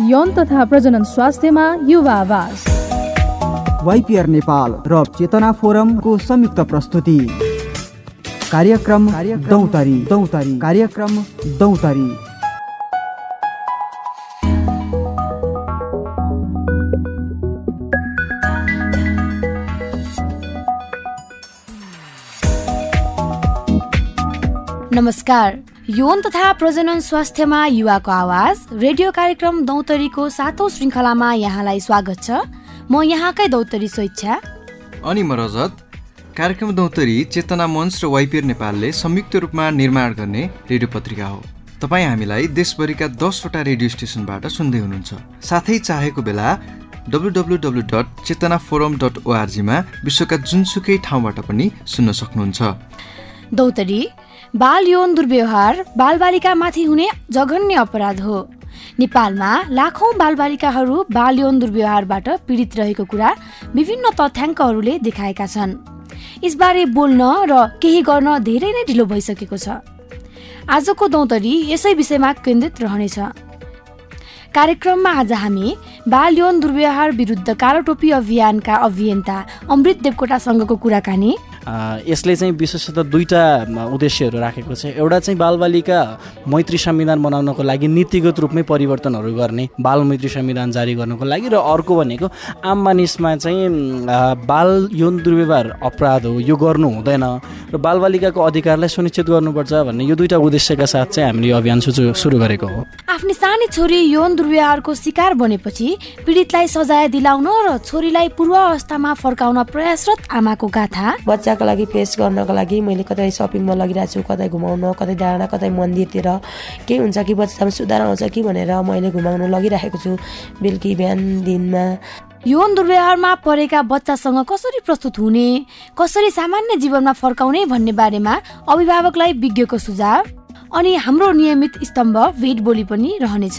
यौन तथा प्रजनन स्वास्थ्यमा युवा आवाज। वाइपिआर नेपाल र चेतना फोरमको संयुक्त प्रस्तुति। कार्यक्रम दौतरी। दौतरी। कार्यक्रम दौतरी। नमस्कार। यौन तथा प्रजनन स्वास्थ्यमा युवाको आवाज रेडियो कार्यक्रम दौतरीको सातौँ श्रृङ्खलामा यहाँलाई स्वागत छ। म यहाँकै दौतरी स्वेच्छा। अनि म रजत। कार्यक्रम दौतरी चेतना मञ्च र वाइपिएर नेपालले संयुक्त रूपमा निर्माण गर्ने रेडियो पत्रिका हो। तपाईँ हामीलाई देशभरिका दसवटा रेडियो स्टेसनबाट सुन्दै हुनुहुन्छ। साथै चाहेको बेला W W W dot Chetana forum dot ओआरजीमा विश्वका जुनसुकै ठाउँबाट पनि सुन्न सक्नुहुन्छ। दौतरी बाल यौन दुर्व्यवहार बालबालिकामाथि हुने जघन्य अपराध हो। नेपालमा लाखौँ बालबालिकाहरू बाल यौन दुर्व्यवहारबाट पीडित रहेको कुरा विभिन्न तथ्याङ्कहरूले देखाएका छन्। यसबारे बोल्न र केही गर्न धेरै नै ढिलो भइसकेको छ। आजको दौतरी यसै विषयमा केन्द्रित रहनेछ। कार्यक्रममा आज हामी बाल यौन दुर्व्यवहार विरुद्ध कालो टोपी अभियानका अभियन्ता अमृत देवकोटासँगको कुराकानी यसले चाहिँ विशेषतः दुईवटा उद्देश्यहरू राखेको छ। एउटा चाहिँ बालबालिका मैत्री संविधान बनाउनको लागि नीतिगत रूपमै परिवर्तनहरू गर्ने बाल मैत्री संविधान जारी गर्नको लागि र अर्को भनेको आम मानिसमा चाहिँ बाल यौन दुर्व्यवहार अपराध हो यो गर्नु हुँदैन। र बालबालिकाको अधिकारलाई सुनिश्चित गर्नुपर्छ भन्ने यो दुईवटा उद्देश्यका साथ चाहिँ हामीले यो अभियान सुरु गरेको हो। आफ्नो सानी छोरी यौन दुर्व्यवहारको शिकार बनेपछि पीडितलाई सजाय दिलाउन र छोरीलाई पूर्व अवस्थामा फर्काउन प्रयासरत आमाको गाथा। बच्चाको लागि फेस गर्नको लागि मैले कतै सपिङमा लगिरहेको छु कतै घुमाउन कतै डाँडा कतै मन्दिरतिर। केही हुन्छ कि बच्चामा सुधार आउँछ कि भनेर मैले घुमाउनु लगिरहेको छु बेलुकी बिहान दिनमा। यौन दुर्व्यवहारमा परेका बच्चासँग कसरी प्रस्तुत हुने कसरी सामान्य जीवनमा फर्काउने भन्ने बारेमा अभिभावकलाई विज्ञको सुझाव अनि हाम्रो नियमित स्तम्भ भेट बोली पनि रहनेछ।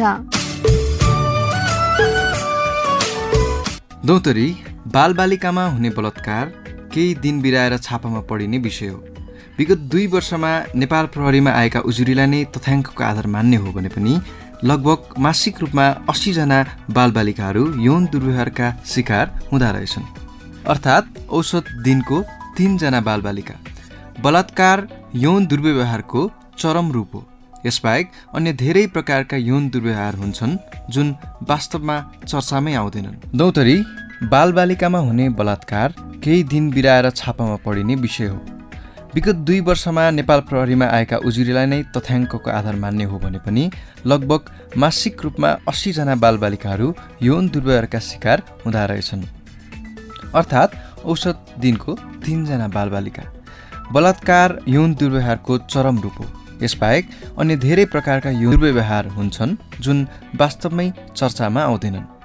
बालबालिकामा हुने बलात्कार केही दिन बिराएर छापामा पढिने विषय हो। विगत दुई वर्षमा नेपाल प्रहरीमा आएका उजुरीलाई नै तथ्याङ्कको आधार मान्ने हो भने पनि लगभग मासिक रूपमा अस्सीजना बालबालिकाहरू यौन दुर्व्यवहारका शिकार हुँदा रहेछन्। अर्थात् औसत दिनको तिनजना बालबालिका। बलात्कार यौन दुर्व्यवहारको चरम रूप हो। यसबाहेक अन्य धेरै प्रकारका यौन दुर्व्यवहार हुन्छन् जुन वास्तवमा चर्चामै आउँदैनन्। दौतरी बालबालिकामा हुने बलात्कार केही दिन बिराएर छापामा पढिने विषय हो। विगत दुई वर्षमा नेपाल प्रहरीमा आएका उजुरीलाई नै तथ्याङ्कको आधार मान्ने हो भने पनि लगभग मासिक रूपमा अस्सीजना बालबालिकाहरू यौन दुर्व्यवहारका शिकार हुँदा रहेछन्। अर्थात् औसत दिनको तिनजना बालबालिका। बलात्कार यौन दुर्व्यवहारको चरम रूप हो। यसबाहेक अन्य धेरै प्रकारका यौन दुर्व्यवहार हुन्छन् जुन वास्तवमै चर्चामा आउँदैनन्।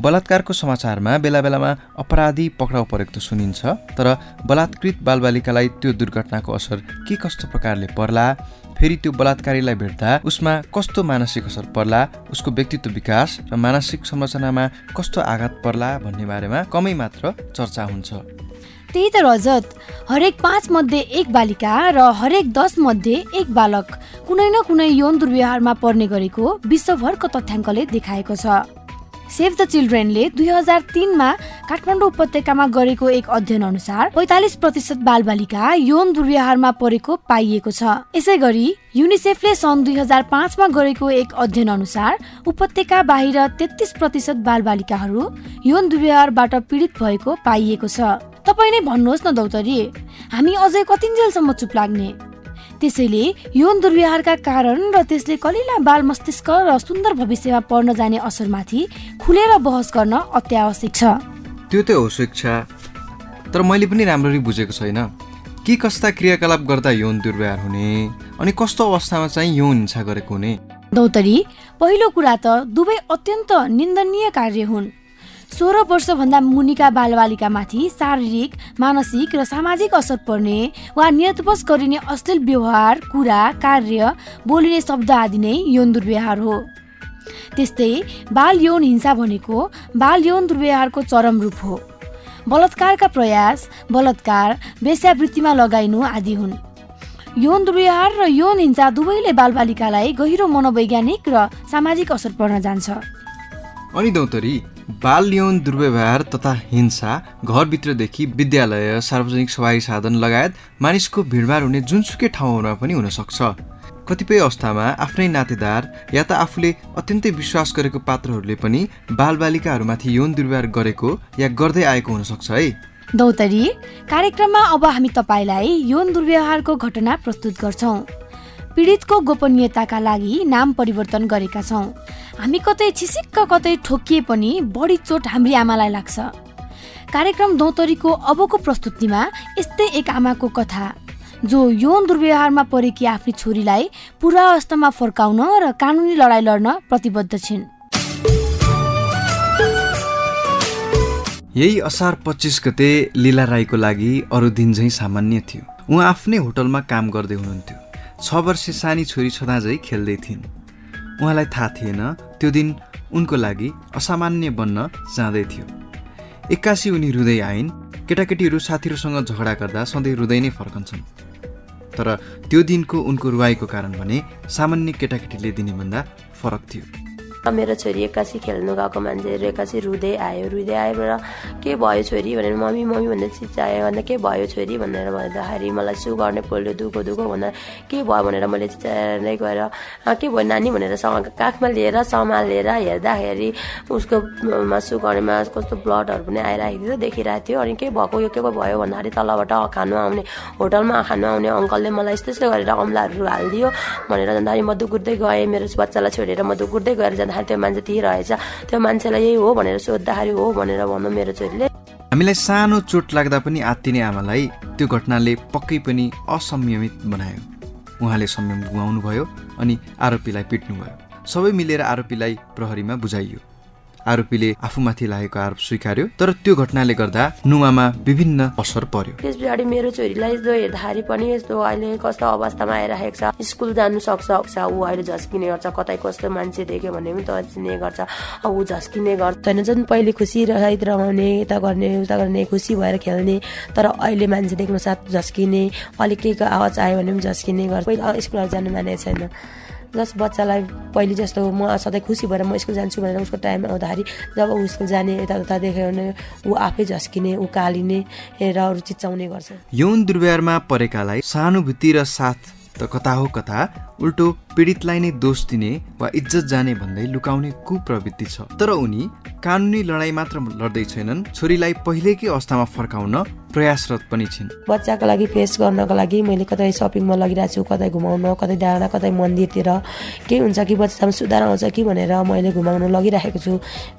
बलात्कारको समाचारमा बेला बेलामा अपराधी पक्राउ परेको सुनिन्छ तर बलात्कृत बालबालिकालाई त्यो दुर्घटनाको असर के कस्तो प्रकारले पर्ला फेरि त्यो बलात्कारीलाई भेट्दा उसमा कस्तो मानसिक असर पर्ला उसको व्यक्तित्व विकास र मानसिक संरचनामा कस्तो आघात पर्ला भन्ने बारेमा कमै मात्र चर्चा हुन्छ। त्यही त रजत हरेक पाँच मध्ये एक बालिका र हरेक दस मध्ये एक बालक कुनै न कुनै यौन दुर्व्यवहारमा पर्ने गरेको विश्वभरको तथ्याङ्कले देखाएको छ। सेभ द चिल्ड्रेनले दुई हजार तिनमा काठमाडौँ उपत्यकामा गरेको एक अध्ययन अनुसार पैतालिस प्रतिशत बालबालिका यौन दुर्व्यवहारमा परेको पाइएको छ। यसै गरी युनिसेफले सन् दुई हजार पाँचमा गरेको एक अध्ययन अनुसार उपत्यका बाहिर तेत्तिस प्रतिशत बालबालिकाहरू यौन दुर्व्यवहारबाट पीडित भएको पाइएको छ। तपाईँ नै भन्नुहोस् न दौतरी। हामी अझै कतिन्जेलसम्म चुप लाग्ने? त्यसैले यौन दुर्व्यवहारका कारण र त्यसले कलिला बाल मस्तिष्क र सुन्दर भविष्यमा पर्न जाने असरमाथि खुलेर बहस गर्न अत्यावश्यक छ। त्यो त हो शिक्षा। तर मैले पनि राम्ररी बुझेको छैन। के कस्ता क्रियाकलाप गर्दा यौन दुर्व्यवहार हुने? अनि कस्तो अवस्थामा चाहिँ यौन हिंसा गरेको हुने? दौतरी पहिलो कुरा त दुवै अत्यन्त निन्दनीय कार्य हुन्। सोह्र वर्षभन्दा मुनिका बालबालिकामाथि शारीरिक मानसिक र सामाजिक असर पर्ने वा नियतवश गरिने अश्लील व्यवहार कुरा कार्य बोलिने शब्द आदि नै यौन दुर्व्यवहार हो। त्यस्तै बाल यौन हिंसा भनेको बाल यौन दुर्व्यवहारको चरम रूप हो। बलात्कारका प्रयास बलात्कार वेश्यावृत्तिमा लगाइनु आदि हुन्। यौन दुर्व्यवहार र यौन हिंसा दुवैले बालबालिकालाई गहिरो मनोवैज्ञानिक र सामाजिक असर पर्न जान्छ। अनि दौतरी बाल यौन दुर्व्यवहार तथा हिंसा घरभित्रदेखि विद्यालय सार्वजनिक सवारी साधन लगायत मानिसको भिडभाड हुने जुनसुकै ठाउँहरूमा पनि हुनसक्छ। कतिपय अवस्थामा आफ्नै नातेदार या त आफूले अत्यन्तै विश्वास गरेको पात्रहरूले पनि बालबालिकाहरूमाथि यौन दुर्व्यवहार गरेको या गर्दै आएको हुनसक्छ है। दौतरी कार्यक्रममा अब हामी तपाईँलाई यौन दुर्व्यवहारको घटना प्रस्तुत गर्छौँ। पीडितको गोपनीयताका लागि नाम परिवर्तन गरेका छौँ। हामी कतै छिसिक्क कतै ठोकिए पनि बढी चोट हाम्री आमालाई लाग्छ। कार्यक्रम दौतरीको अबको प्रस्तुतिमा यस्तै एक आमाको कथा जो यौन दुर्व्यवहारमा परेकी आफ्नी छोरीलाई पुरा अवस्थामा फर्काउन र कानुनी लडाइँ लड्न प्रतिबद्ध छिन्। यही असार पच्चिस गते लीला राईको लागि अरू दिन झैँ सामान्य थियो। उहाँ आफ्नै होटलमा काम गर्दै हुनुहुन्थ्यो। छ वर्ष सानी छोरी छँदाझै खेल्दै थिइन्। उहाँलाई थाहा थिएन त्यो दिन उनको लागि असामान्य बन्न जाँदै थियो। एक्कासी उनी रुँदै आइन् केटाकेटीहरू साथीहरूसँग झगडा गर्दा सधैँ रुँदै नै फर्कन्छन्। तर त्यो दिनको उनको रुवाईको कारण भने सामान्य केटाकेटीले दिने भन्दा फरक थियो। मेरो छोरी एक्कासी खेल्नु गएको मान्छेहरू एक्कासी रुँदै आयो रुँदै आयो के भयो छोरी भनेर मम्मी मम्मी भनेर चिचायो भन्दा के भयो छोरी भनेर भन्दाखेरि मलाई सु गर्ने पोल्यो दुःखो दुःखो भन्दा के भयो भनेर मैले चिचाएर गएर के भयो नानी भनेर काखमा लिएर सम्हालेर हेर्दाखेरि उसको सु गर्नेमा कस्तो ब्लडहरू पनि आइरहेको थियो देखिरहेको थियो अनि के भएको यो के भयो भन्दाखेरि तलबाट खानु आउने होटलमा खानु आउने अङ्कलले मलाई यस्तो यस्तो गरेर अम्लाहरू हालिदियो भनेर जाँदाखेरि म दुगुर्दै गएँ मेरो बच्चालाई छोडेर म दुगुर्दै गएर जाँदा त्यो मान्छे त्यही रहेछ। त्यो मान्छेलाई यही हो भनेर सोद्धाखेरि हो भनेर भन्नु मेरो छोरीले। हामीलाई सानो चोट लाग्दा पनि आत्तिने आमालाई त्यो घटनाले पक्कै पनि असंयमित बनायो। उहाँले संयम गुमाउनु भयो अनि आरोपीलाई पिट्नुभयो। सबै मिलेर आरोपीलाई प्रहरीमा बुझाइयो। आरोपीले आफूमाथि लागेको आरोप स्वीकार्यो तर त्यो घटनाले गर्दा नुवामा विभिन्न असर पर्यो। त्यस पछाडि मेरो छोरीलाई यस्तो हेर्दाखेरि पनि यस्तो अहिले कस्तो अवस्थामा आइरहेको छ स्कुल जानु सक्छ ऊ अहिले झस्किने गर्छ कतै कस्तो मान्छे देख्यो भने पनि तर्सिने गर्छ ऊ झस्किने गर्छ। होइन जुन पहिले खुसी रहित रमाउने यता गर्ने उता गर्ने खुसी भएर खेल्ने तर अहिले मान्छे देख्नु साथ झस्किने अलिक केहीको आवाज आयो भने पनि झस्किने गर्छ। पहिला स्कुलहरू जानु मानेको छैन। जस बच्चालाई पहिले जस्तो म सधैँ खुसी भएर म स्कुल जान्छु भनेर उसको टाइम आउँदाखेरि जब ऊ स्कुल जाने यताउता देख्यो भने ऊ आफै झस्किने उकालिने र अरू चिच्चाउने गर्छ। यौन दुर्व्यवहारमा परेकालाई सहानुभूति र साथ त कता हो कता उल्टो पीडितलाई नै दोष दिने वा इज्जत जाने भन्दै लुकाउने कुप्रवृत्ति छ। तर उनी कानुनी लडाई मात्र लड्दै छैनन् छोरीलाई पहिलेकै अवस्थामा फर्काउन प्रयासरत पनि छिन्। बच्चाको लागि फेस गर्नको लागि मैले कतै सपिङमा लगिरहेको छु कतै घुमाउन कतै डाँडा कतै मन्दिरतिर। के हुन्छ कि बच्चामा सुधार आउँछ कि भनेर मैले घुमाउन लगिरहेको छु।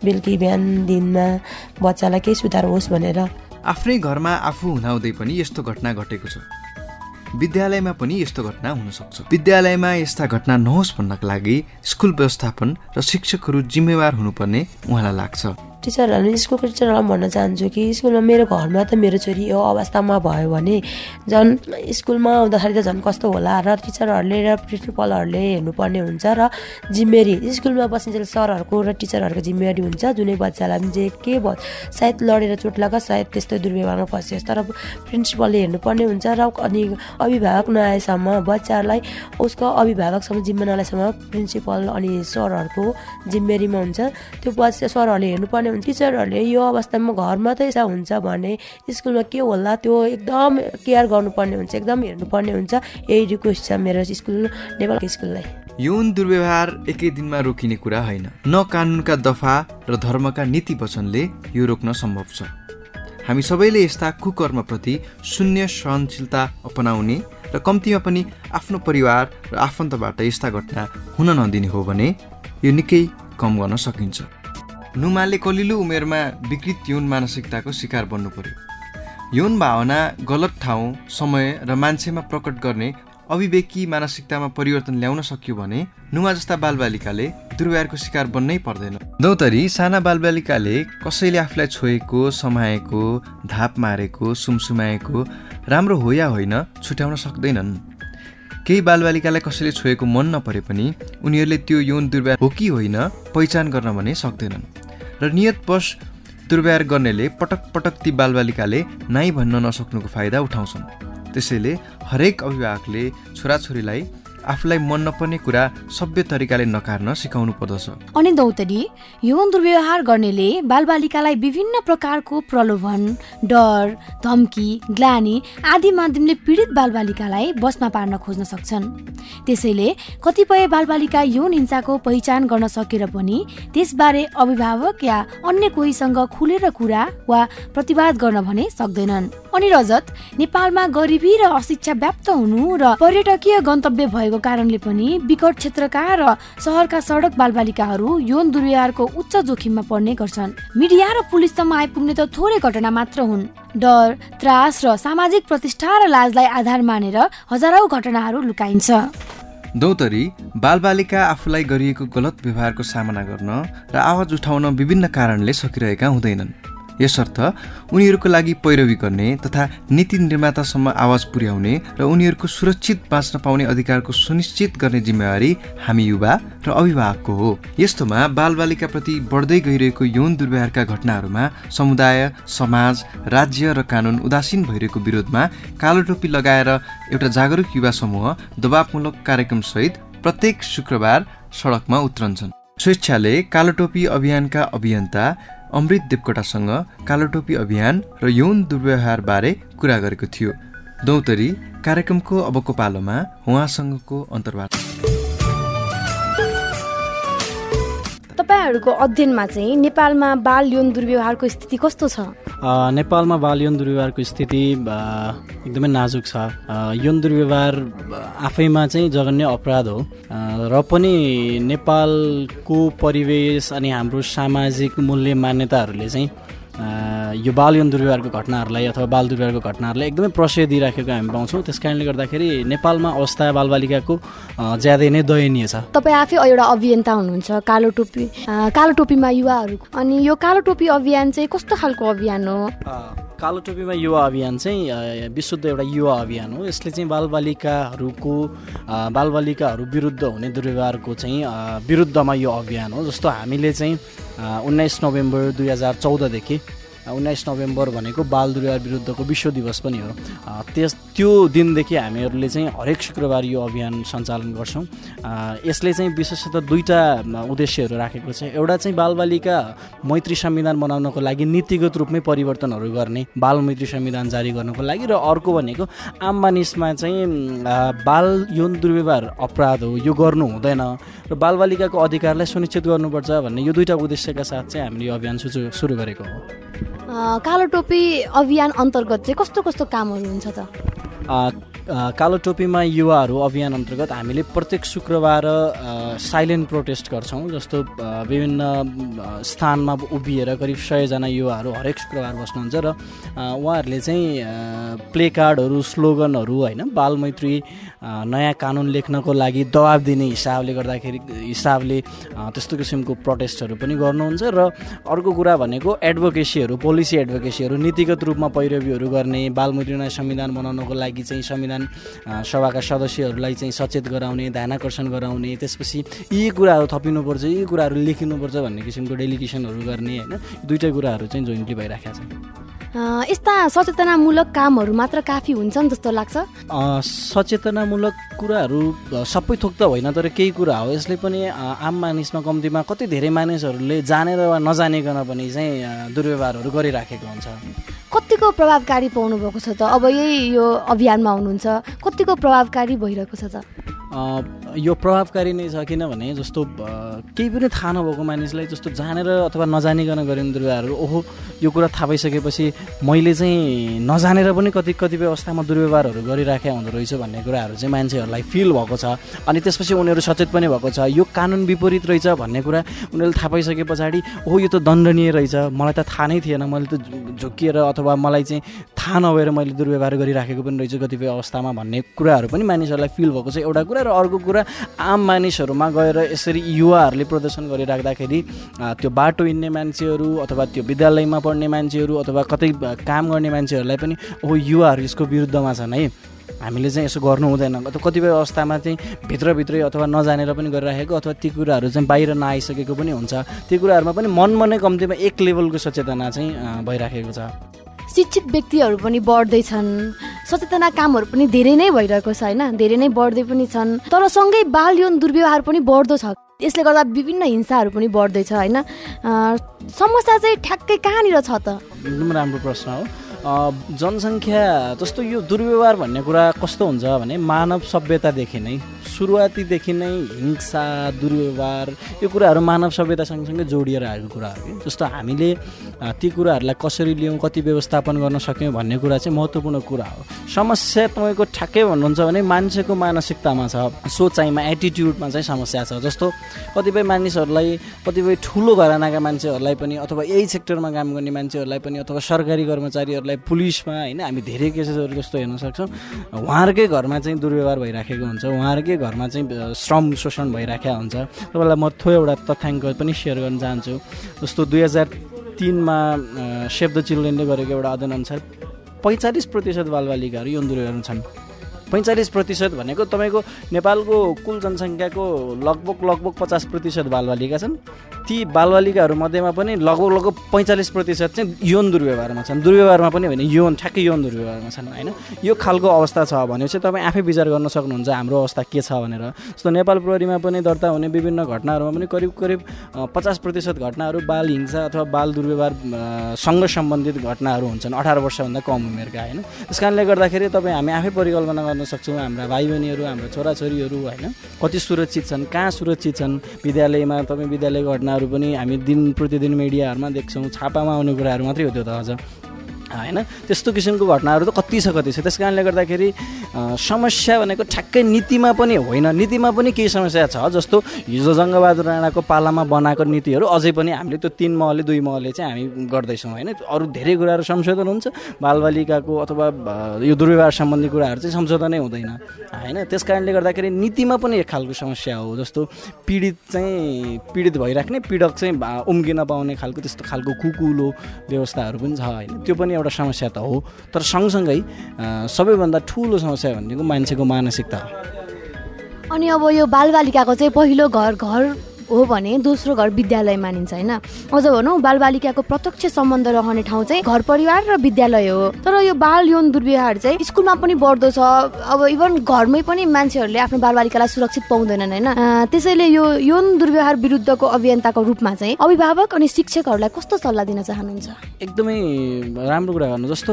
बेलुकी बिहान दिनमा बच्चालाई केही सुधार होस् भनेर। आफ्नै घरमा आफू हुँदाहुँदै पनि यस्तो घटना घटेको छ। विद्यालयमा पनि यस्तो घटना हुनसक्छ। विद्यालयमा यस्ता घटना नहोस् भन्नका लागि स्कुल व्यवस्थापन र शिक्षकहरू जिम्मेवार हुनुपर्ने उहाँलाई लाग्छ। टिचरहरूले स्कुलको टिचरहरूलाई भन्न चाहन्छु कि स्कुलमा मेरो घरमा त मेरो छोरी यो अवस्थामा भयो भने झन् स्कुलमा आउँदाखेरि त झन् कस्तो होला र टिचरहरूले र प्रिन्सिपलहरूले हेर्नुपर्ने हुन्छ र जिम्मेवारी स्कुलमा बसिन्छ सरहरूको र टिचरहरूको जिम्मेवारी हुन्छ। जुनै बच्चालाई जे के भयो सायद लडेर चोट लाग्छ सायद त्यस्तो दुर्व्यवहारमा फसियोस्। तर प्रिन्सिपलले हेर्नुपर्ने हुन्छ र अनि अभिभावक नआएसम्म बच्चाहरूलाई उसको अभिभावकसम्म जिम्मा नलाएसम्म प्रिन्सिपल अनि सरहरूको जिम्मेवारीमा हुन्छ। त्यो बच्चा सरहरूले हेर्नुपर्ने टिचरहरूले यो अवस्थामा घरमा त यसा हुन्छ भने स्कुलमा के होला त्यो एकदम केयर गर्नुपर्ने हुन्छ एकदम हेर्नुपर्ने हुन्छ। यही रिक्वेस्ट छ मेरो स्कुल नेपाल स्कुललाई। यौन दुर्व्यवहार एकै दिनमा रोकिने कुरा होइन। न कानुनका दफा र धर्मका नीति वचनले यो रोक्न सम्भव छ। हामी सबैले यस्ता कुकर्मप्रति शून्य सहनशीलता अपनाउने र कम्तीमा पनि आफ्नो परिवार र आफन्तबाट यस्ता घटना हुन नदिने हो भने यो निकै कम गर्न सकिन्छ। नुमाले कलिलो उमेरमा विकृत यौन मानसिकताको शिकार बन्नु पर्यो। यौन भावना गलत ठाउँ समय र मान्छेमा प्रकट गर्ने अभिवेकी मानसिकतामा परिवर्तन ल्याउन सक्यो भने नुमा जस्ता बालबालिकाले दुर्व्यवहारको शिकार बन्नै पर्दैन। दौतरी साना बालबालिकाले कसैले आफूलाई छोएको समाएको धाप मारेको सुमसुमाएको राम्रो हो या होइन छुट्याउन सक्दैनन्। केही बालबालिकालाई कसैले छोएको मन नपरे पनि उनीहरूले त्यो यौन दुर्व्यवहार हो कि होइन पहिचान गर्न भने सक्दैनन्। र नियतवश दुर्व्यवहार गर्नेले पटक पटक ती बालबालिकाले नाइ भन्न नसक्नुको फाइदा उठाउँछन्। त्यसैले हरेक अभिभावकले छोराछोरीलाई आफूलाई मन नपर्ने कुरा सभ्य तरिकाले नकार्न सिकाउनु पर्दछ। अनि दौतरी यौन दुर्व्यवहार गर्नेले बालबालिकालाई विभिन्न प्रकारको प्रलोभन डर धम्की ग्लानी आदि माध्यमले पीडित बालबालिकालाई बसमा पार्न खोज्न सक्छन्। त्यसैले कतिपय बालबालिका यौन हिंसाको पहिचान गर्न सकेर पनि त्यसबारे अभिभावक या अन्य कोहीसँग खुलेर कुरा वा प्रतिवाद गर्न भने सक्दैनन्। अनि रजत नेपालमा गरिबी र अशिक्षा व्याप्त हुनु र पर्यटकीय गन्तव्य भएको कारणले पनि विकट क्षेत्रका र सहरका सडक बालबालिकाहरू यौन दुर्व्यवहारको उच्च जोखिममा पर्ने गर्छन्। मिडिया र पुलिससम्म आइपुग्ने त थोरै घटना मात्र हुन्। डर त्रास र सामाजिक प्रतिष्ठा र लाजलाई आधार मानेर हजारौं घटनाहरू लुकाइन्छ। दौतरी बालबालिका आफूलाई गरिएको गलत व्यवहारको सामना गर्न र आवाज उठाउन विभिन्न कारणले सकिरहेका हुँदैनन्। यसर्थ उनीहरूको लागि पैरवी गर्ने तथा नीति निर्मातासम्म आवाज पुर्याउने र उनीहरूको सुरक्षित बाँच्न पाउने अधिकारको सुनिश्चित गर्ने जिम्मेवारी हामी युवा र अभिभावकको हो। यस्तोमा बालबालिकाप्रति बढ्दै गइरहेको यौन दुर्व्यवहारका घटनाहरूमा समुदाय समाज राज्य र कानुन उदासीन भइरहेको विरोधमा कालो टोपी लगाएर एउटा जागरुक युवा समूह दबावमूलक कार्यक्रमसहित प्रत्येक शुक्रबार सडकमा उत्रन्छन्। स्वेच्छाले कालो टोपी अभियानका अभियन्ता अमृत देवकोटासँग कालो टोपी अभियान र यौन दुर्व्यवहारबारे कुरा गरेको थियो। दौतरी कार्यक्रमको अबको पालोमा उहाँसँगको अन्तर्वार्ता। तपाईँहरूको अध्ययनमा चाहिँ नेपालमा बाल यौन दुर्व्यवहारको स्थिति कस्तो छ? नेपालमा बाल यौन दुर्व्यवहारको स्थिति एकदमै नाजुक छ। यौन दुर्व्यवहार आफैमा चाहिँ जघन्य अपराध हो। र पनि नेपालको परिवेश अनि हाम्रो सामाजिक मूल्य मान्यताहरूले चाहिँ यो बाल यौन दुर्व्यवहारको घटनाहरूलाई अथवा बाल दुर्व्यवहारको घटनाहरूलाई एकदमै प्रशय दिइराखेको हामी पाउँछौँ। त्यस कारणले गर्दाखेरि नेपालमा अवस्था बालबालिकाको ज्यादै नै दयनीय छ। तपाईँ आफै एउटा अभियन्ता हुनुहुन्छ कालो टोपी कालो टोपीमा युवाहरू। अनि यो कालो टोपी अभियान चाहिँ कस्तो खालको अभियान हो? कालो टोपीमा युवा अभियान चाहिँ विशुद्ध एउटा युवा अभियान हो। यसले चाहिँ बालबालिकाहरूको बालबालिकाहरू विरुद्ध हुने दुर्व्यवहारको चाहिँ विरुद्धमा यो अभियान हो। जस्तो हामीले चाहिँ उन्नाइस नोभेम्बर दुई हजार चौधदेखि उन्नाइस नोभेम्बर भनेको बाल दुर्व्यवहार विरुद्धको विश्व दिवस पनि हो। त्यस त्यो दिनदेखि हामीहरूले चाहिँ हरेक शुक्रबार यो अभियान सञ्चालन गर्छौँ। यसले चाहिँ विशेषतः दुईवटा उद्देश्यहरू राखेको छ। एउटा चाहिँ बालबालिका मैत्री संविधान बनाउनको लागि नीतिगत रूपमै परिवर्तनहरू गर्ने बाल मैत्री संविधान जारी गर्नको लागि र अर्को भनेको आम मानिसमा चाहिँ बाल यौन दुर्व्यवहार अपराध हो यो गर्नु हुँदैन। र बालबालिकाको अधिकारलाई सुनिश्चित गर्नुपर्छ भन्ने यो दुईवटा उद्देश्यका साथ चाहिँ हामीले यो अभियान सुरु गरेको हो। कालो टोपी अभियान अन्तर्गत चाहिँ कस्तो कस्तो कामहरू हुन्छ त? कालो टोपीमा युवाहरू अभियान अन्तर्गत हामीले प्रत्येक शुक्रबार साइलेन्ट प्रोटेस्ट गर्छौँ जस्तो विभिन्न स्थानमा उभिएर करिब सयजना युवाहरू हरेक शुक्रबार बस्नुहुन्छ र उहाँहरूले चाहिँ प्ले कार्डहरू स्लोगनहरू होइन बालमैत्री नयाँ कानुन लेख्नको लागि दबाब दिने हिसाबले गर्दाखेरि हिसाबले त्यस्तो किसिमको प्रोटेस्टहरू पनि गर्नुहुन्छ र अर्को कुरा भनेको एडभोकेसीहरू पोलिसी एडभोकेसीहरू नीतिगत रूपमा पैरवीहरू गर्ने बालमैत्री संविधान बनाउनको लागि चाहिँ संविधान सभाका सदस्यहरूलाई चाहिँ सचेत गराउने ध्यान आकर्षण गराउने त्यसपछि यी कुराहरू थपिनुपर्छ यी कुराहरू लेखिनुपर्छ भन्ने किसिमको डेलिगेसनहरू गर्ने होइन? दुइटै कुराहरू चाहिँ जोइन्टली भइरहेको छ यस्ता सचेतनामूलक कामहरू मात्र काफी हुन्छन् जस्तो लाग्छ? सचेतनामूलक कुराहरू सबै थोक त होइन तर केही कुरा हो। यसले पनि आम मानिसमा कम्तीमा कति धेरै मानिसहरूले जानेर वा नजानेकन पनि चाहिँ दुर्व्यवहारहरू गरिराखेको हुन्छ। कतिको प्रभावकारी पाउनु भएको छ त? अब यही यो अभियानमा हुनुहुन्छ। कतिको प्रभावकारी भइरहेको छ त? यो प्रभावकारी नै छ किनभने जस्तो केही पनि थाहा नभएको मानिसलाई जस्तो जानेर अथवा नजानिकन गरिने दुर्व्यवहारहरू ओहो यो कुरा थाहा भइसकेपछि मैले चाहिँ नजानेर पनि कति कतिपय अवस्थामा दुर्व्यवहारहरू गरिराखेका हुँदो रहेछ भन्ने कुराहरू चाहिँ मान्छेहरूलाई फिल भएको छ। अनि त्यसपछि उनीहरू सचेत पनि भएको छ। यो कानुन विपरीत रहेछ भन्ने कुरा उनीहरूले थाहा पाइसके पछाडि ओहो यो त दण्डनीय रहेछ। मलाई त थाहा नै थिएन। मैले त झुक्किएर अथवा मलाई चाहिँ थाहा नभएर मैले दुर्व्यवहार गरिराखेको पनि रहेछ कतिपय अवस्थामा भन्ने कुराहरू पनि मानिसहरूलाई फिल भएको छ। एउटा कुरा र अर्को कुरा आम मानिसहरूमा गएर यसरी युवाहरूले प्रदर्शन गरिराख्दाखेरि त्यो बाटो हिँड्ने मान्छेहरू अथवा त्यो विद्यालयमा पढ्ने मान्छेहरू अथवा कतै काम गर्ने मान्छेहरूलाई पनि ओहो युवाहरू यसको विरुद्धमा छन् है। हामीले चाहिँ यसो गर्नु हुँदैन। अथवा कतिपय अवस्थामा चाहिँ भित्रभित्रै अथवा नजानेर पनि गरिराखेको अथवा ती कुराहरू चाहिँ बाहिर नआइसकेको पनि हुन्छ। ती कुराहरूमा पनि मनमा नै कम्तीमा एक लेभलको सचेतना चाहिँ भइराखेको छ। शिक्षित व्यक्तिहरू पनि बढ्दैछन्। सचेतना कामहरू पनि धेरै नै भइरहेको छ होइन? धेरै नै बढ्दै पनि छन् तर सँगै बाल यौन दुर्व्यवहार पनि बढ्दो छ। यसले गर्दा विभिन्न हिंसाहरू पनि बढ्दैछ होइन? समस्या चाहिँ ठ्याक्कै कहाँनिर छ त? एकदम राम्रो प्रश्न हो। जनसङ्ख्या जस्तो यो दुर्व्यवहार भन्ने कुरा कस्तो हुन्छ भने मानव सभ्यतादेखि नै सुरुवातीदेखि नै हिंसा दुर्व्यवहार यो कुराहरू मानव सभ्यता सँगसँगै जोडिएर आएको कुराहरू जस्तो हामीले ती कुराहरूलाई कसरी लियौँ कति व्यवस्थापन गर्न सक्यौँ भन्ने कुरा चाहिँ महत्त्वपूर्ण कुरा हो। समस्या तपाईँको ठ्याक्कै भन्नुहुन्छ भने मान्छेको मानसिकतामा छ सोचाइमा एटिट्युडमा चाहिँ समस्या छ। जस्तो कतिपय मानिसहरूलाई कतिपय ठुलो घरानाका मान्छेहरूलाई पनि अथवा यही सेक्टरमा काम गर्ने मान्छेहरूलाई पनि अथवा सरकारी कर्मचारीहरूलाई पुलिसमा होइन हामी धेरै केसेसहरू जस्तो हेर्न सक्छौँ। उहाँहरूकै घरमा चाहिँ दुर्व्यवहार भइराखेको हुन्छ उहाँहरूकै घरमा चाहिँ श्रम शोषण भइराखेको हुन्छ। तपाईँलाई म थो एउटा तथ्याङ्क पनि सेयर गर्न चाहन्छु। जस्तो दुई हजार तिनमा सेभ द चिल्ड्रेनले गरेको एउटा अध्ययन अनुसार पैँचालिस प्रतिशत बालबालिकाहरू यौन दुर्व्यवहारमा छन्। पैँचालिस प्रतिशत भनेको तपाईँको नेपालको कुल जनसङ्ख्याको लगभग लगभग पचास प्रतिशत बालबालिका छन्। ती बालबालिकाहरू मध्येमा पनि लगभग लगभग पैँचालिस प्रतिशत चाहिँ यौन दुर्व्यवहारमा छन्। दुर्व्यवहारमा पनि होइन यौन ठ्याक्कै यौन दुर्व्यवहारमा छन् होइन? यो खालको अवस्था छ भनेपछि तपाईँ आफै विचार गर्न सक्नुहुन्छ हाम्रो अवस्था के छ भनेर। जस्तो नेपाल प्रहरीमा पनि दर्ता हुने विभिन्न घटनाहरूमा पनि करिब करिब पचास प्रतिशत घटनाहरू बाल हिंसा अथवा बाल दुर्व्यवहारसँग सम्बन्धित घटनाहरू हुन्छन् अठार वर्षभन्दा कम उमेरका होइन? त्यस कारणले गर्दाखेरि तपाईँ हामी आफै परिकल्पना गर्न सक्छौँ। हाम्रा भाइ बहिनीहरू हाम्रो छोराछोरीहरू होइन? कति सुरक्षित छन् कहाँ सुरक्षित छन्? विद्यालयमा तपाईँ विद्यालयको घटना घटनाहरू पनि हामी दिन प्रतिदिन मिडियाहरूमा देख्छौँ छापामा आउने कुराहरू मात्रै हो त्यो त अझ। होइन? त्यस्तो किसिमको घटनाहरू त कति छ कति छ? त्यस कारणले गर्दाखेरि समस्या भनेको ठ्याक्कै नीतिमा पनि होइन। नीतिमा पनि केही समस्या छ जस्तो हिजो जङ्गबहादुर राणाको पालामा बनाएको नीतिहरू अझै पनि हामीले त्यो तिन महले दुई महले चाहिँ हामी गर्दैछौँ होइन? अरू धेरै कुराहरू संशोधन हुन्छ। बालबालिकाको अथवा यो दुर्व्यवहार सम्बन्धी कुराहरू चाहिँ संशोधनै हुँदैन होइन? त्यस कारणले गर्दाखेरि नीतिमा पनि एक खालको समस्या हो जस्तो पीडित चाहिँ पीडित भइराख्ने पीडक चाहिँ उम्किन पाउने खालको त्यस्तो खालको कुकुलो व्यवस्थाहरू पनि छ होइन? त्यो पनि एउटा समस्या त हो। तर सँगसँगै सबैभन्दा ठुलो समस्या भनेको मान्छेको मानसिकता हो। अनि अब यो बालबालिकाको चाहिँ पहिलो घर घर हो भने दोस्रो घर विद्यालय मानिन्छ होइन? अझ भनौँ बालबालिकाको प्रत्यक्ष सम्बन्ध रहने ठाउँ चाहिँ घर परिवार र विद्यालय हो। तर यो बाल यौन दुर्व्यवहार चाहिँ स्कुलमा पनि बढ्दो छ। अब इभन घरमै पनि मान्छेहरूले आफ्नो बालबालिकालाई सुरक्षित पाउँदैनन् होइन? त्यसैले यो यौन दुर्व्यवहार विरुद्धको अभियन्ताको रूपमा चाहिँ अभिभावक अनि शिक्षकहरूलाई कस्तो सल्लाह दिन चाहनुहुन्छ? एकदमै राम्रो कुरा गर्नु। जस्तो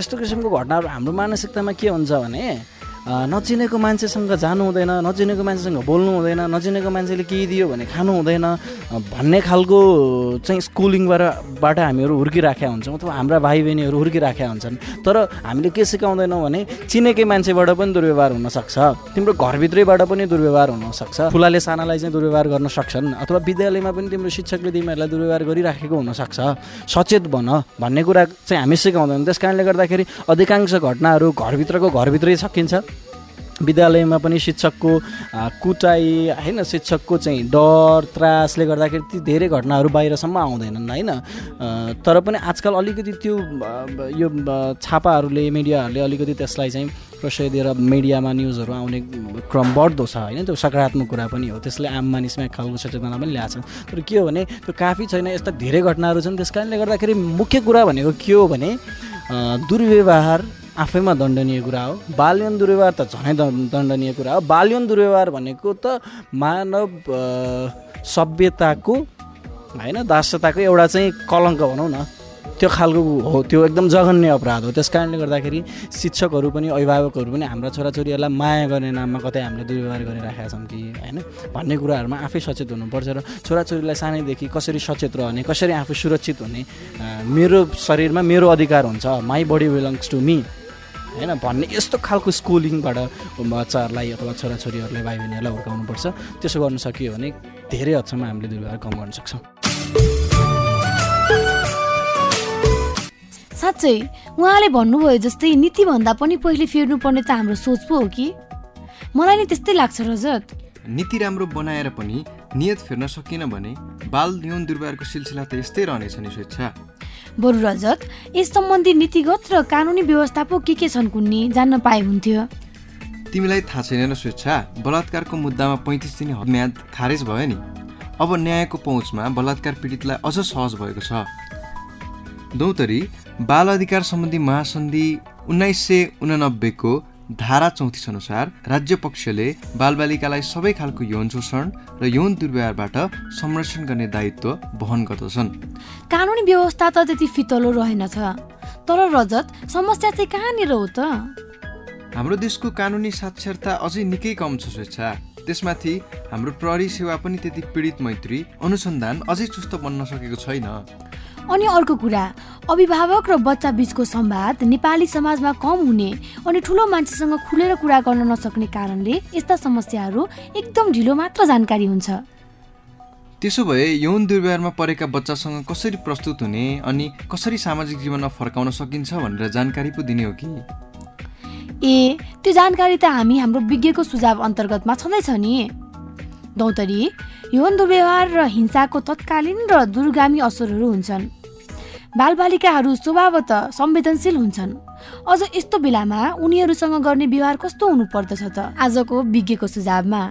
यस्तो किसिमको घटनाहरू हाम्रो मानसिकतामा के हुन्छ भने नचिनेको मान्छेसँग जानु हुँदैन नचिनेको मान्छेसँग बोल्नु हुँदैन नचिनेको मान्छेले केही दियो भने खानु हुँदैन भन्ने खालको चाहिँ स्कुलिङबाट बाट हामीहरू हुर्किराखेका हुन्छौँ अथवा हाम्रा भाइ बहिनीहरू हुर्किराखेका हुन्छन्। तर हामीले के सिकाउँदैनौँ भने चिनेकै मान्छेबाट पनि दुर्व्यवहार हुनसक्छ तिम्रो घरभित्रैबाट पनि दुर्व्यवहार हुनसक्छ ठुलाले सानालाई चाहिँ दुर्व्यवहार गर्न सक्छन् अथवा विद्यालयमा पनि तिम्रो शिक्षकले तिमीहरूलाई दुर्व्यवहार गरिराखेको हुनसक्छ। सचेत भन भन्ने कुरा चाहिँ हामी सिकाउँदैनौँ। त्यस कारणले गर्दाखेरि अधिकांश घटनाहरू घरभित्रको घरभित्रै सकिन्छ। विद्यालयमा पनि शिक्षकको कुटाइ होइन शिक्षकको चाहिँ डर त्रासले गर्दाखेरि ती धेरै घटनाहरू बाहिरसम्म आउँदैनन् होइन? तर पनि आजकल अलिकति त्यो यो छापाहरूले मिडियाहरूले अलिकति त्यसलाई चाहिँ प्रशय दिएर मिडियामा न्युजहरू आउने क्रम बढ्दो छ होइन? त्यो सकारात्मक कुरा पनि हो। त्यसले आम मानिसमा खालको सचेतना पनि ल्याएको छ। तर के हो भने त्यो काफी छैन यस्ता धेरै घटनाहरू छन् त्यस कारणले गर्दाखेरि मुख्य कुरा भनेको के हो भने दुर्व्यवहार आफैमा दण्डनीय कुरा हो। बाल्यन दुर्व्यवहार त झनै दण्डनीय कुरा हो। बाल्यन दुर्व्यवहार भनेको त मानव सभ्यताको होइन दास्यताको एउटा चाहिँ कलङ्क भनौँ न। त्यो खालको हो। त्यो एकदम जघन्य अपराध हो। त्यस कारणले गर्दाखेरि शिक्षकहरू पनि अभिभावकहरू पनि हाम्रा छोराछोरीहरूलाई माया गर्ने नाममा कतै हामीले दुर्व्यवहार गरिराखेका छौँ कि होइन? भन्ने कुराहरूमा आफै सचेत हुनुपर्छ र छोराछोरीलाई सानैदेखि कसरी सचेत रहने कसरी आफू सुरक्षित हुने मेरो शरीरमा मेरो अधिकार हुन्छ my body belongs to me. होइन भन्ने यस्तो खालको स्कुलिङबाट बच्चाहरूलाई अथवा छोराछोरीहरूलाई भाइ बहिनीहरूलाई हुर्काउनुपर्छ त्यसो गर्न सकियो भने धेरै हदसम्म हामीले दुर्व्यवहार कम गर्न सक्छौँ। साँच्चै उहाँले भन्नुभयो जस्तै नीतिभन्दा पनि पहिले फेर्नुपर्ने त हाम्रो सोच पो हो कि? मलाई नि त्यस्तै लाग्छ रजत। नीति राम्रो बनाएर पनि नियत फेर्न सकिन भने बाल यौन दुर्व्यवहारको सिलसिला त यस्तै रहनेछ नि स्वेच्छा। बरु रजत यस सम्बन्धी नीतिगत र कानुनी व्यवस्था पो के के छन् कुन्नी? जान्न पाए हुन्थ्यो तिमीलाई थाहा छैन र स्वेच्छा बलात्कारको मुद्दामा पैँतिस दिन म्याद खारेज भयो नि। अब न्यायको पहुँचमा बलात्कार पीडितलाई अझ सहज भएको छ। दौतरी बाल अधिकार सम्बन्धी महासन्धि उन्नाइस सय उनानब्बेको धारा चौतिस अनुसार राज्य पक्षले बालबालिकालाई सबै खालको यौन शोषण र यौन दुर्व्यवहारबाट संरक्षण गर्ने दायित्व वहन गर्दछन्। कानुनी व्यवस्था त त्यति फितलो रहेनछ तर रजत समस्या चाहिँ कहाँनिर हो त? हाम्रो देशको कानुनी साक्षरता अझै निकै कम छ स्वेच्छा। त्यसमाथि हाम्रो प्रहरी सेवा पनि त्यति पीडित मैत्री अनुसन्धान अझै चुस्त बन्न सकेको छैन। अनि अर्को कुरा अभिभावक र बच्चा बिचको संवाद नेपाली समाजमा कम हुने अनि ठुलो मान्छेसँग खुलेर कुरा गर्न नसक्ने कारणले यस्ता समस्याहरू एकदम ढिलो मात्र जानकारी हुन्छ। त्यसो भए यौन दुर्व्यवहारमा परेका बच्चासँग कसरी प्रस्तुत हुने अनि कसरी सामाजिक जीवनमा फर्काउन सकिन्छ भनेर जानकारी पो दिने हो कि? ए त्यो जानकारी त हामी हाम्रो विज्ञको सुझाव अन्तर्गतमा छँदैछ नि। दौतरी यौन दुर्व्यवहार र हिंसाको तत्कालीन र दूरगामी असरहरू हुन्छन्। बालबालिकाहरू स्वभावतः संवेदनशील हुन्छन्। अझ यस्तो बेलामा उनीहरूसँग गर्ने व्यवहार कस्तो हुनुपर्दछ त? आजको विज्ञको सुझावमा।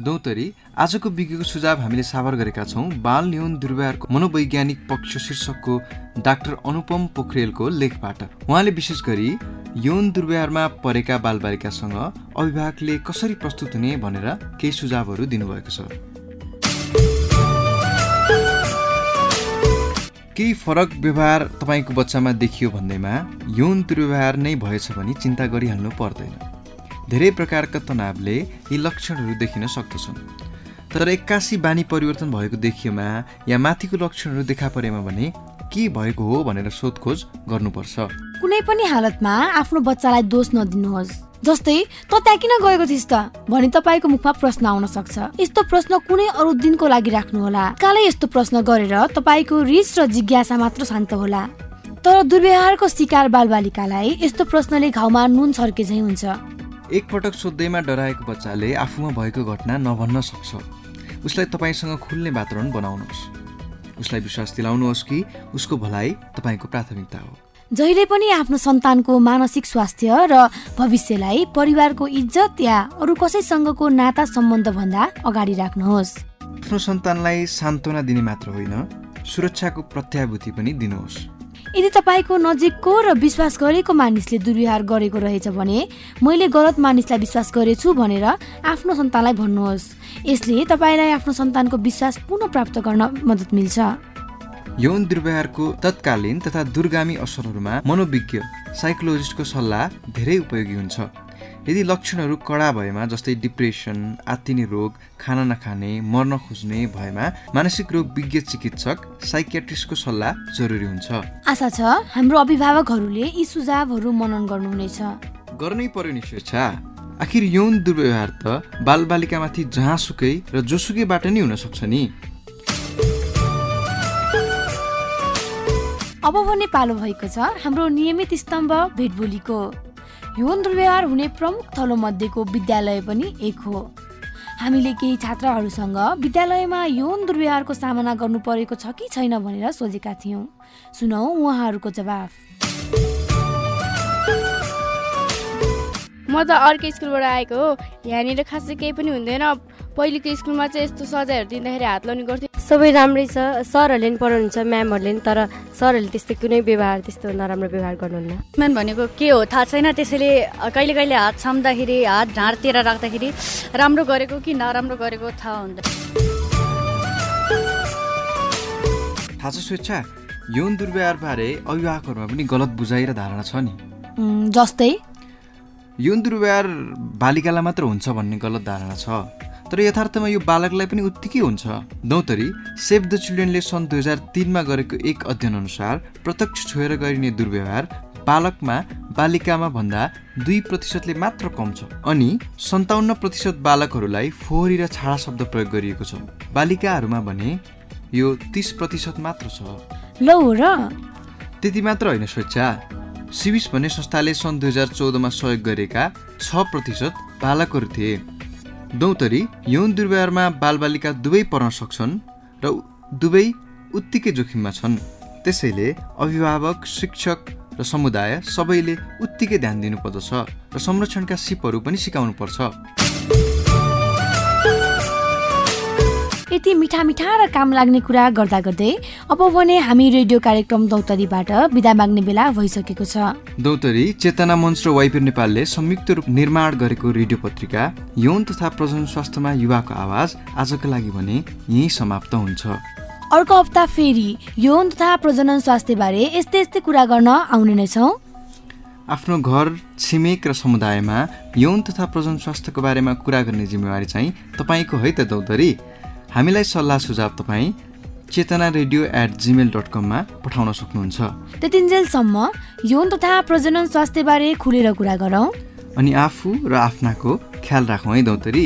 दौतरी आजको विज्ञको सुझाव हामीले साभार गरेका छौँ। बाल यौन दुर्व्यवहारको मनोवैज्ञानिक पक्ष शीर्षकको डाक्टर अनुपम पोखरेलको लेखबाट। उहाँले विशेष गरी यौन दुर्व्यवहारमा परेका बालबालिकासँग अभिभावकले कसरी प्रस्तुत हुने भनेर केही सुझावहरू दिनुभएको छ। केही फरक व्यवहार तपाईँको बच्चामा देखियो भन्दैमा यौन दुर्व्यवहार नै भएछ भने चिन्ता गरिहाल्नु पर्दैन। धेरै प्रकारका तनावले यी लक्षणहरू देखिन सक्दछन्। तर एक्कासी बानी परिवर्तन भएको देखियोमा या माथिको लक्षणहरू देखा परेमा भने के भएको हो भनेर सोधखोज गर्नुपर्छ। कुनै पनि हालतमा आफ्नो बच्चालाई दोष नदिनुहोस्। जस्तै त त्यहाँ किन गएको थिइस् त? भनी तपाईँको मुखमा प्रश्न आउन सक्छ। यस्तो प्रश्न कुनै अरू दिनको लागि राख्नुहोला। कालै यस्तो प्रश्न गरेर तपाईँको रिस र जिज्ञासा मात्र शान्त होला। तर दुर्व्यवहारको शिकार बालबालिकालाई यस्तो प्रश्नले घाउमा नुन छर्के झै हुन्छ। एकपटक सोध्दैमा डराएको बच्चाले आफूमा भएको घटना नभन्न सक्छ। उसलाई तपाईँसँग खुल्ने वातावरण बनाउनुहोस्। उसलाई विश्वास दिलाउनुहोस् कि उसको भलाइ तपाईँको प्राथमिकता हो। जहिले पनि आफ्नो सन्तानको मानसिक स्वास्थ्य र भविष्यलाई परिवारको इज्जत या अरू कसैसँगको नाता सम्बन्ध भन्दा अगाडि राख्नुहोस्। आफ्नो सन्तानलाई सान्त्वना दिने मात्र होइन सुरक्षाको प्रत्याभूति पनि दिनुहोस्। यदि तपाईँको नजिकको र विश्वास गरेको मानिसले दुर्व्यवहार गरेको रहेछ भने मैले गलत मानिसलाई विश्वास गरेछु भनेर आफ्नो सन्तानलाई भन्नुहोस्। यसले तपाईँलाई आफ्नो सन्तानको विश्वास पुनः प्राप्त गर्न मद्दत मिल्छ। यौन दुर्व्यवहारको तत्कालीन तथा दूरगामी असरहरूमा मनोविज्ञ साइकोलोजिस्टको सल्लाह धेरै उपयोगी हुन्छ। यदि लक्षणहरू कडा भएमा जस्तै डिप्रेसन आत्तिने रोग खाना नखाने मर्न खोज्ने भएमा मानसिक रोग विज्ञ चिकित्सक साइकियाट्रिस्टको सल्लाह जरुरी हुन्छ। आशा छ हाम्रो अभिभावकहरूले यी सुझावहरू मनन गर्नुहुनेछ। गर्नै पर्यो नि स्वेच्छा आखिर यौन दुर्व्यवहार त बालबालिकामाथि जहाँसुकै र जोसुकैबाट नै हुन सक्छ नि। अब भने पालो भएको छ हाम्रो नियमित स्तम्भ भेटबोलीको। यौन दुर्व्यवहार हुने प्रमुख थलो मध्येको विद्यालय पनि एक हो। हामीले केही छात्राहरूसँग विद्यालयमा यौन दुर्व्यवहारको सामना गर्नु परेको छ कि छैन भनेर सोधेका थियौँ। सुनौ उहाँहरूको जवाफ। म त अर्को स्कुलबाट आएको हो। यहाँनिर खासै केही पनि हुँदैन। पहिलेको स्कुलमा चाहिँ यस्तो सजायहरू दिँदाखेरि हात लाउने गर्थ्यो। सबै राम्रै छ। सरहरूले पनि पढाउनुहुन्छ म्यामहरूले पनि तर सरहरूले त्यस्तो कुनै व्यवहार त्यस्तो नराम्रो व्यवहार गर्नुहुन्न। म्यान भनेको के हो? थाहा छैन। त्यसैले कहिले कहिले हात छाम्दाखेरि हात ढाँडतिर राख्दाखेरि राम्रो गरेको कि नराम्रो गरेको थाहा हुँदैन थाहा छ स्वेच्छा यौन दुर्व्यवहारबारे अभिभावकहरूमा पनि गलत बुझाइ र धारणा छ नि। जस्तै? यौन दुर्व्यवहार बालिकालाई मात्र हुन्छ भन्ने गलत धारणा छ। तर यथार्थमा यो बालकलाई पनि उत्तिकै हुन्छ। दौतरी सेभ द चिल्ड्रेनले सन् दुई हजार तिनमा गरेको एक अध्ययन अनुसार प्रत्यक्ष छोएर गरिने दुर्व्यवहार बालकमा बालिकामा भन्दा दुई प्रतिशतले मात्र कम छ अनि सन्ताउन्न प्रतिशत बालकहरूलाई फोहोरी र छाडा शब्द प्रयोग गरिएको छ। बालिकाहरूमा भने यो तिस प्रतिशत मात्र छ। लौ हो र। त्यति मात्र होइन स्वेच्छा। सिविस भन्ने संस्थाले सन् दुई हजार चौधमा सहयोग गरेका छ प्रतिशत बालकहरू थिए। दौतरी यौन दुर्व्यवहारमा बालबालिका दुवै पर्न सक्छन् र दुवै उत्तिकै जोखिममा छन्। त्यसैले अभिभावक शिक्षक र समुदाय सबैले उत्तिकै ध्यान दिनुपर्दछ र संरक्षणका सिपहरू पनि सिकाउनुपर्छ। यति मिठा मिठा र काम लाग्ने कुरा गर्दा गर्दै अब भने हामी रेडियो कार्यक्रम दौतरीबाट बिदा माग्ने बेला भइसकेको छ। दौतरी चेतना मञ्च र वाइपिर नेपालले संयुक्त रूप निर्माण गरेको रेडियो पत्रिका यौन तथा प्रजन स्वास्थ्यमा युवाको आवाज आजको लागि भने यही समाप्त हुन्छ। अर्को हप्ता फेरि यौन तथा प्रजनन स्वास्थ्यबारे यस्तै यस्तै कुरा गर्न आउने नै छौँ। आफ्नो घर छिमेक र समुदायमा यौन तथा प्रजन स्वास्थ्यको बारेमा कुरा गर्ने जिम्मेवारी चाहिँ तपाईँको है त दौतरी? हामीलाई सल्लाह सुझाव तपाईँ Chetana radio at Gmail dot कममा पठाउन सक्नुहुन्छ। त्यतिन्जेलसम्म यौन तथा प्रजनन स्वास्थ्यबारे खुलेर कुरा गरौँ। अनि आफू र आफ्नाको ख्याल राखौँ है दौतरी।